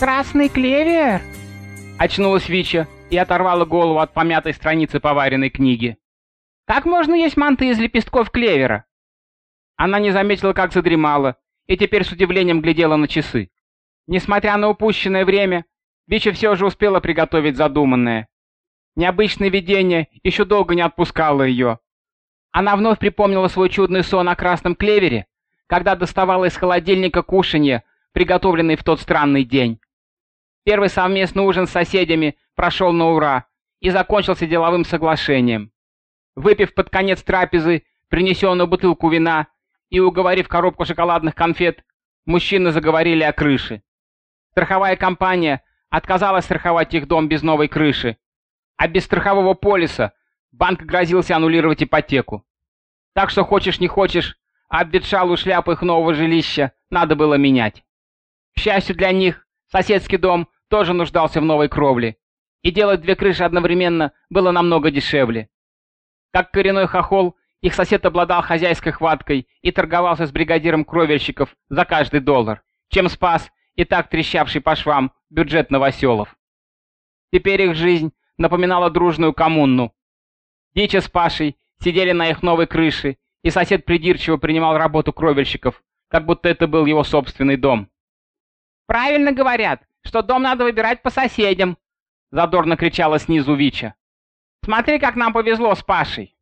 Красный клевер!» Очнулась Вича и оторвала голову от помятой страницы поваренной книги. «Как можно есть манты из лепестков клевера?» Она не заметила, как задремала, и теперь с удивлением глядела на часы. Несмотря на упущенное время, Вича все же успела приготовить задуманное. Необычное видение еще долго не отпускало ее. Она вновь припомнила свой чудный сон о красном клевере, когда доставала из холодильника кушанье, приготовленное в тот странный день. Первый совместный ужин с соседями прошел на ура и закончился деловым соглашением. Выпив под конец трапезы принесенную бутылку вина и уговорив коробку шоколадных конфет, мужчины заговорили о крыше. Страховая компания отказалась страховать их дом без новой крыши, а без страхового полиса банк грозился аннулировать ипотеку. Так что хочешь не хочешь, а обветшалую шляпу их нового жилища надо было менять. К счастью для них, соседский дом тоже нуждался в новой кровле, и делать две крыши одновременно было намного дешевле. Как коренной хохол, их сосед обладал хозяйской хваткой и торговался с бригадиром кровельщиков за каждый доллар, чем спас и так трещавший по швам бюджет новоселов. Теперь их жизнь напоминала дружную коммуну. Дича с Пашей сидели на их новой крыше, и сосед придирчиво принимал работу кровельщиков, как будто это был его собственный дом. «Правильно говорят, что дом надо выбирать по соседям!» — задорно кричала снизу Вича. «Смотри, как нам повезло с Пашей!»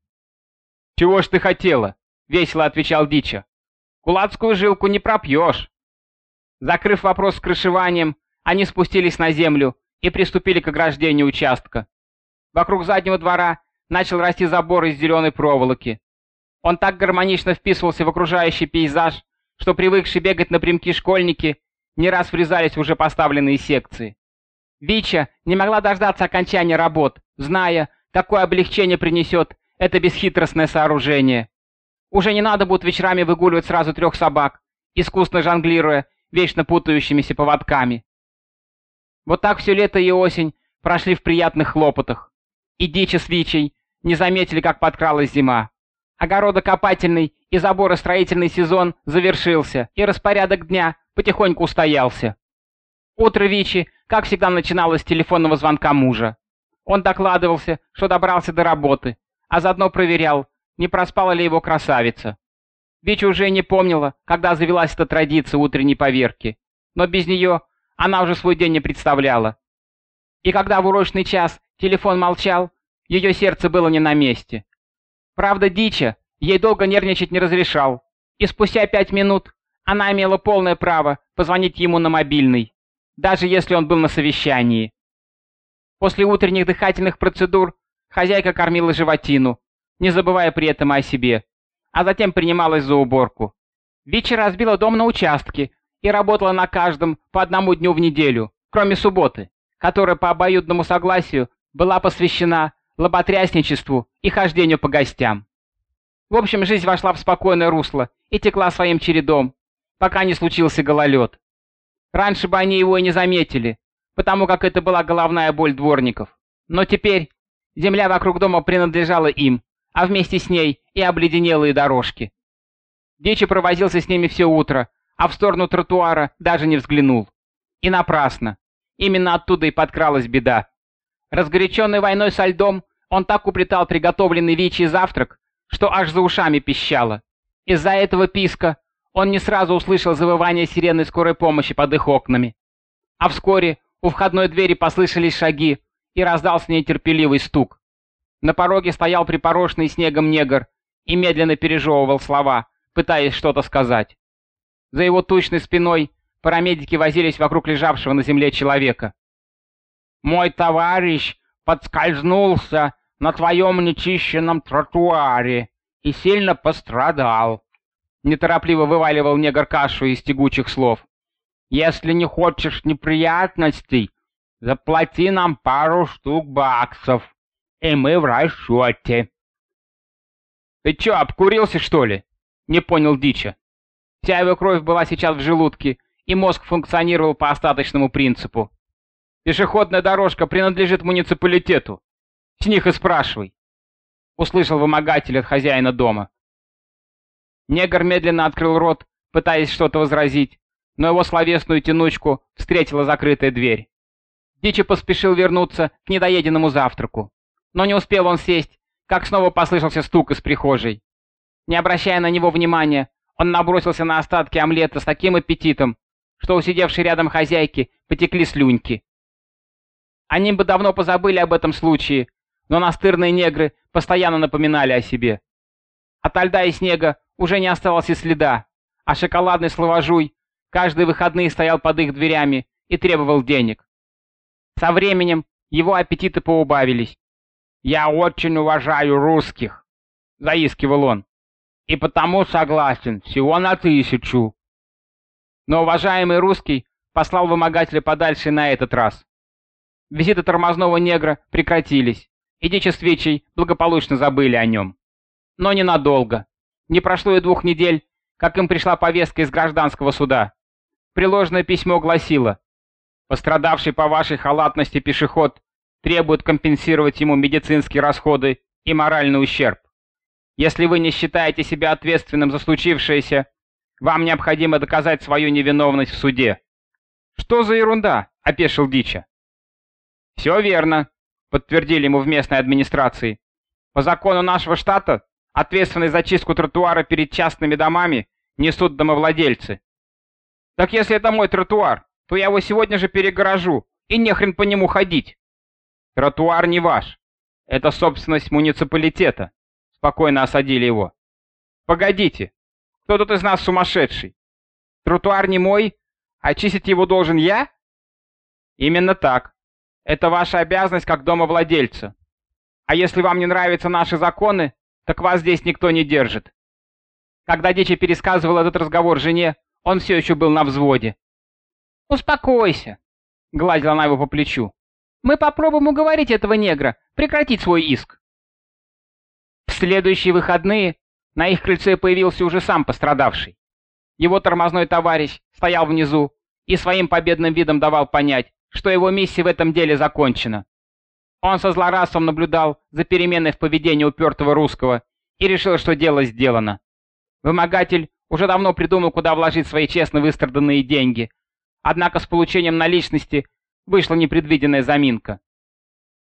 «Чего ж ты хотела?» — весело отвечал Дича. «Кулацкую жилку не пропьешь!» Закрыв вопрос с крышеванием, они спустились на землю и приступили к ограждению участка. Вокруг заднего двора начал расти забор из зеленой проволоки. Он так гармонично вписывался в окружающий пейзаж, что привыкшие бегать напрямки школьники не раз врезались в уже поставленные секции. Вича не могла дождаться окончания работ, зная, какое облегчение принесет это бесхитростное сооружение. Уже не надо будет вечерами выгуливать сразу трех собак, искусно жонглируя вечно путающимися поводками. Вот так все лето и осень прошли в приятных хлопотах. И Дича с Вичей не заметили, как подкралась зима. Огородокопательный и заборостроительный сезон завершился, и распорядок дня потихоньку устоялся. Утро Вичи, как всегда, начиналось с телефонного звонка мужа. Он докладывался, что добрался до работы, а заодно проверял, не проспала ли его красавица. Вича уже не помнила, когда завелась эта традиция утренней поверки, но без нее она уже свой день не представляла. И когда в урочный час телефон молчал, ее сердце было не на месте. Правда, Дича ей долго нервничать не разрешал, и спустя пять минут она имела полное право позвонить ему на мобильный, даже если он был на совещании. После утренних дыхательных процедур хозяйка кормила животину, не забывая при этом о себе, а затем принималась за уборку. Вичи разбила дом на участке и работала на каждом по одному дню в неделю, кроме субботы, которая по обоюдному согласию была посвящена лоботрясничеству и хождению по гостям. В общем, жизнь вошла в спокойное русло и текла своим чередом, пока не случился гололед. Раньше бы они его и не заметили, потому как это была головная боль дворников. Но теперь земля вокруг дома принадлежала им, а вместе с ней и обледенелые дорожки. Дичи провозился с ними все утро, а в сторону тротуара даже не взглянул. И напрасно. Именно оттуда и подкралась беда. Разгоряченный войной со льдом, он так уплетал приготовленный Вичи завтрак, что аж за ушами пищало. Из-за этого писка он не сразу услышал завывание сирены скорой помощи под их окнами. А вскоре у входной двери послышались шаги, и раздался нетерпеливый стук. На пороге стоял припорошенный снегом негр и медленно пережевывал слова, пытаясь что-то сказать. За его тучной спиной парамедики возились вокруг лежавшего на земле человека. «Мой товарищ подскользнулся на твоем нечищенном тротуаре и сильно пострадал», — неторопливо вываливал негр кашу из тягучих слов. «Если не хочешь неприятностей, заплати нам пару штук баксов, и мы в расчете». «Ты чё, обкурился, что ли?» — не понял Дича. Вся его кровь была сейчас в желудке, и мозг функционировал по остаточному принципу. Пешеходная дорожка принадлежит муниципалитету. С них и спрашивай. Услышал вымогатель от хозяина дома. Негр медленно открыл рот, пытаясь что-то возразить, но его словесную тянучку встретила закрытая дверь. Дичи поспешил вернуться к недоеденному завтраку. Но не успел он сесть, как снова послышался стук из прихожей. Не обращая на него внимания, он набросился на остатки омлета с таким аппетитом, что у сидевшей рядом хозяйки потекли слюньки. Они бы давно позабыли об этом случае, но настырные негры постоянно напоминали о себе. От льда и снега уже не осталось и следа, а шоколадный словожуй каждые выходные стоял под их дверями и требовал денег. Со временем его аппетиты поубавились. «Я очень уважаю русских», — заискивал он, — «и потому согласен всего на тысячу». Но уважаемый русский послал вымогателя подальше на этот раз. Визиты тормозного негра прекратились, и Дичи с Вичей благополучно забыли о нем. Но ненадолго. Не прошло и двух недель, как им пришла повестка из гражданского суда. Приложенное письмо гласило «Пострадавший по вашей халатности пешеход требует компенсировать ему медицинские расходы и моральный ущерб. Если вы не считаете себя ответственным за случившееся, вам необходимо доказать свою невиновность в суде». «Что за ерунда?» — опешил Дича. «Все верно», — подтвердили ему в местной администрации. «По закону нашего штата ответственность за чистку тротуара перед частными домами несут домовладельцы. Так если это мой тротуар, то я его сегодня же перегорожу, и нехрен по нему ходить. Тротуар не ваш. Это собственность муниципалитета. Спокойно осадили его. Погодите, кто тут из нас сумасшедший? Тротуар не мой, а чистить его должен я? Именно так. Это ваша обязанность как домовладельца. А если вам не нравятся наши законы, так вас здесь никто не держит. Когда Дичи пересказывал этот разговор жене, он все еще был на взводе. «Успокойся», — гладила она его по плечу. «Мы попробуем уговорить этого негра прекратить свой иск». В следующие выходные на их крыльце появился уже сам пострадавший. Его тормозной товарищ стоял внизу и своим победным видом давал понять, что его миссия в этом деле закончена. Он со злорадством наблюдал за переменой в поведении упертого русского и решил, что дело сделано. Вымогатель уже давно придумал, куда вложить свои честно выстраданные деньги, однако с получением наличности вышла непредвиденная заминка.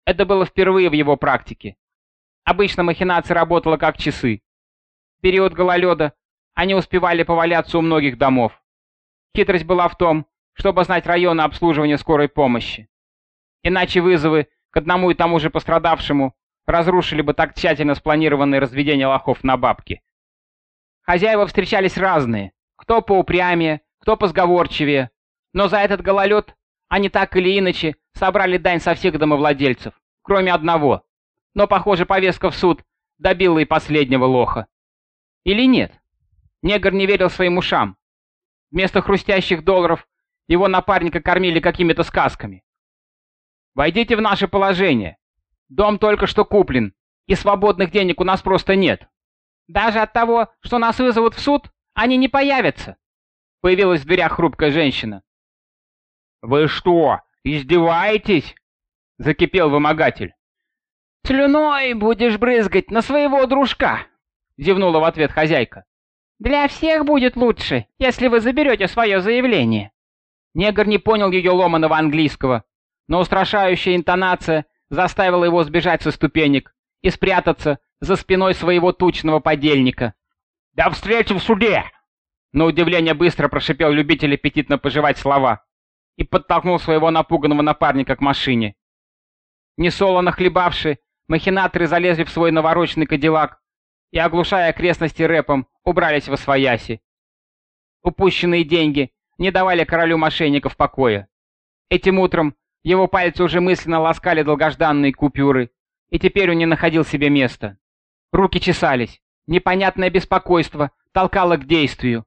Это было впервые в его практике. Обычно махинация работала как часы. В период гололеда они успевали поваляться у многих домов. Хитрость была в том, чтобы знать районы обслуживания скорой помощи. Иначе вызовы к одному и тому же пострадавшему разрушили бы так тщательно спланированное разведение лохов на бабки. Хозяева встречались разные, кто поупрямее, кто позговорчивее, но за этот гололед они так или иначе собрали дань со всех домовладельцев, кроме одного. Но, похоже, повестка в суд добила и последнего лоха. Или нет? Негр не верил своим ушам. Вместо хрустящих долларов его напарника кормили какими-то сказками. Войдите в наше положение. Дом только что куплен, и свободных денег у нас просто нет. Даже от того, что нас вызовут в суд, они не появятся. Появилась в дверях хрупкая женщина. «Вы что, издеваетесь?» — закипел вымогатель. «Слюной будешь брызгать на своего дружка!» — зевнула в ответ хозяйка. «Для всех будет лучше, если вы заберете свое заявление». Негр не понял ее ломаного английского, но устрашающая интонация заставила его сбежать со ступенек и спрятаться за спиной своего тучного подельника. «До встречи в суде!» На удивление быстро прошипел любитель аппетитно пожевать слова и подтолкнул своего напуганного напарника к машине. Несолоно хлебавши, махинаторы залезли в свой навороченный кадиллак и, оглушая окрестности рэпом, убрались во свояси. Упущенные деньги не давали королю мошенников покоя. Этим утром его пальцы уже мысленно ласкали долгожданные купюры, и теперь он не находил себе места. Руки чесались, непонятное беспокойство толкало к действию.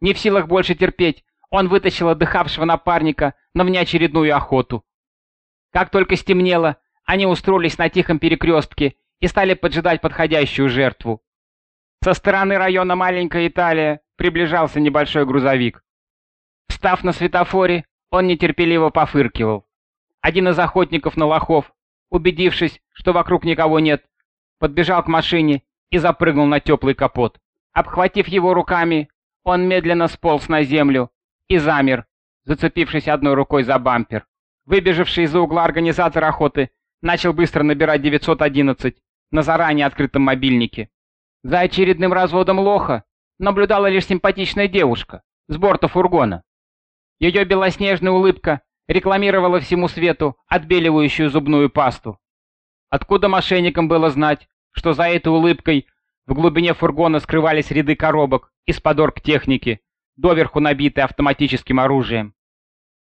Не в силах больше терпеть, он вытащил отдыхавшего напарника на внеочередную охоту. Как только стемнело, они устроились на тихом перекрестке и стали поджидать подходящую жертву. Со стороны района Маленькая Италия приближался небольшой грузовик. Встав на светофоре, он нетерпеливо пофыркивал. Один из охотников на лохов, убедившись, что вокруг никого нет, подбежал к машине и запрыгнул на теплый капот. Обхватив его руками, он медленно сполз на землю и замер, зацепившись одной рукой за бампер. Выбежавший из-за угла организатор охоты начал быстро набирать 911 на заранее открытом мобильнике. За очередным разводом лоха наблюдала лишь симпатичная девушка с борта фургона. Ее белоснежная улыбка рекламировала всему свету отбеливающую зубную пасту. Откуда мошенникам было знать, что за этой улыбкой в глубине фургона скрывались ряды коробок из-под оргтехники, доверху набитые автоматическим оружием.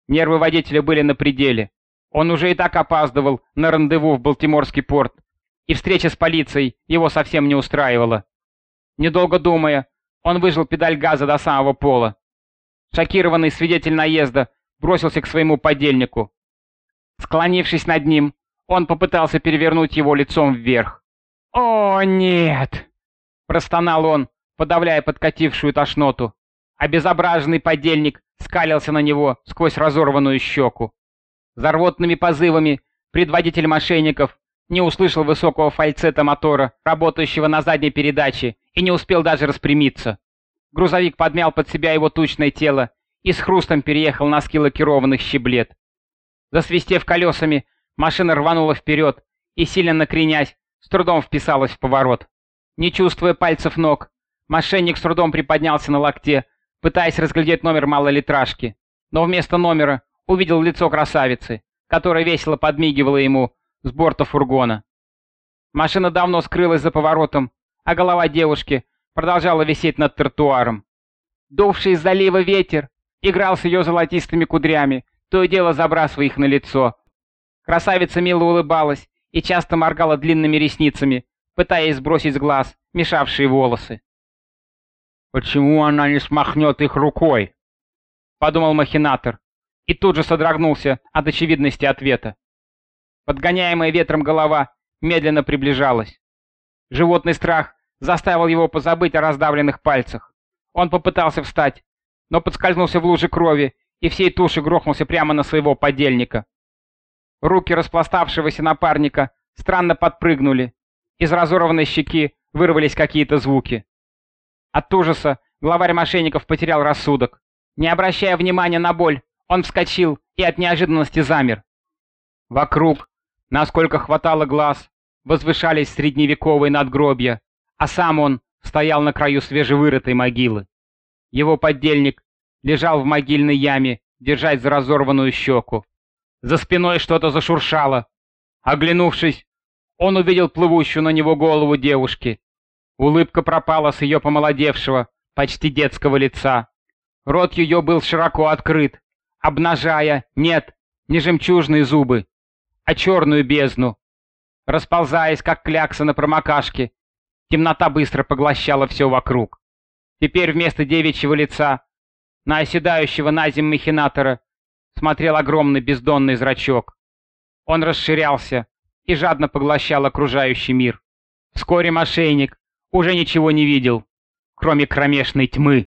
Нервы водителя были на пределе. Он уже и так опаздывал на рандеву в Балтиморский порт, и встреча с полицией его совсем не устраивала. Недолго думая, он выжил педаль газа до самого пола. Шокированный свидетель наезда бросился к своему подельнику. Склонившись над ним, он попытался перевернуть его лицом вверх. «О, нет!» — простонал он, подавляя подкатившую тошноту. Обезображенный подельник скалился на него сквозь разорванную щеку. За рвотными позывами предводитель мошенников не услышал высокого фальцета мотора, работающего на задней передаче, и не успел даже распрямиться. Грузовик подмял под себя его тучное тело и с хрустом переехал на лакированных щеблет. Засвистев колесами, машина рванула вперед и, сильно накренясь, с трудом вписалась в поворот. Не чувствуя пальцев ног, мошенник с трудом приподнялся на локте, пытаясь разглядеть номер малолитражки, но вместо номера увидел лицо красавицы, которая весело подмигивала ему с борта фургона. Машина давно скрылась за поворотом, а голова девушки продолжала висеть над тротуаром. Дувший из залива ветер играл с ее золотистыми кудрями, то и дело забрасывая их на лицо. Красавица мило улыбалась и часто моргала длинными ресницами, пытаясь сбросить с глаз мешавшие волосы. «Почему она не смахнет их рукой?» — подумал махинатор, и тут же содрогнулся от очевидности ответа. Подгоняемая ветром голова медленно приближалась. Животный страх заставил его позабыть о раздавленных пальцах. Он попытался встать, но подскользнулся в луже крови и всей туши грохнулся прямо на своего подельника. Руки распластавшегося напарника странно подпрыгнули. Из разорванной щеки вырвались какие-то звуки. От ужаса главарь мошенников потерял рассудок. Не обращая внимания на боль, он вскочил и от неожиданности замер. Вокруг, насколько хватало глаз, возвышались средневековые надгробья, а сам он стоял на краю свежевырытой могилы. Его поддельник лежал в могильной яме, держась за разорванную щеку. За спиной что-то зашуршало. Оглянувшись, он увидел плывущую на него голову девушки. Улыбка пропала с ее помолодевшего, почти детского лица. Рот ее был широко открыт, обнажая, нет, не жемчужные зубы, а черную бездну. Расползаясь, как клякса на промокашке, темнота быстро поглощала все вокруг. Теперь вместо девичьего лица на оседающего на земь махинатора смотрел огромный бездонный зрачок. Он расширялся и жадно поглощал окружающий мир. Вскоре мошенник уже ничего не видел, кроме кромешной тьмы.